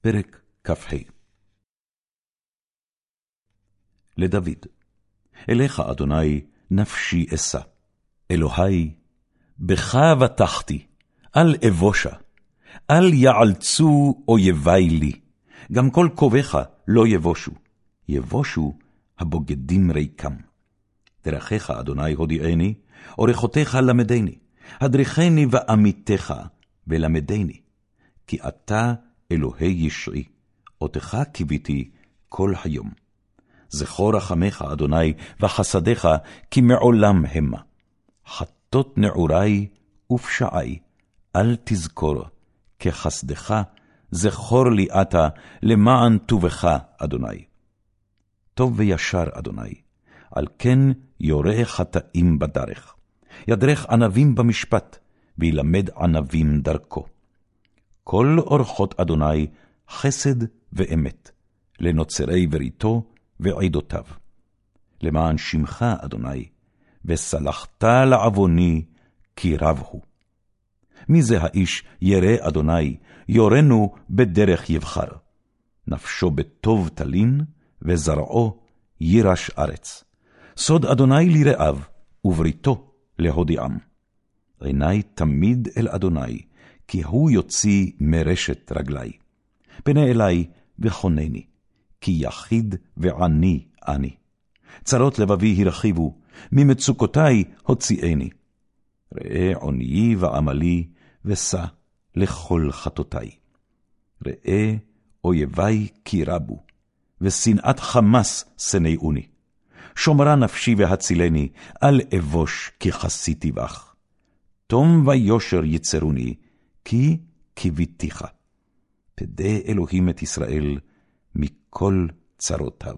פרק כ"ה. לדוד, אליך, אדוני, נפשי אשא. אלוהי, בך בטחתי, אל אבושה, אל יעלצו אויבי לי, גם כל קובך לא יבושו, יבושו הבוגדים ריקם. דרכיך, אדוני, הודיעני, אורחותיך למדני, הדריכני ועמיתך, ולמדני, כי אתה אלוהי ישעי, אותך קיוויתי כל היום. זכור רחמך, אדוני, וחסדיך, כי מעולם המה. חטות נעורי ופשעי, אל תזכור, כחסדך, זכור לי אתה, למען טובך, אדוני. טוב וישר, אדוני, על כן יורה חטאים בדרך. ידרך ענבים במשפט, וילמד ענבים דרכו. כל אורחות אדוני חסד ואמת, לנוצרי בריתו ועדותיו. למען שמך, אדוני, וסלחת לעווני, כי רב הוא. מי זה האיש ירא אדוני, יורנו בדרך יבחר. נפשו בטוב תלין, וזרעו יירש ארץ. סוד אדוני לרעיו, ובריתו להודיעם. עיני תמיד אל אדוני, כי הוא יוציא מרשת רגלי. פנה אלי וחונני, כי יחיד ועני אני. צרות לבבי הרחיבו, ממצוקותי הוציאני. ראה עוניי ועמלי, ושא לכל חטאותי. ראה אויבי כי רבו, ושנאת חמס שנאוני. שומרה נפשי והצילני, אל אבוש כי חסיתי בך. תום ויושר יצרוני, כי קיוויתיך. פדה אלוהים את ישראל מכל צרותיו.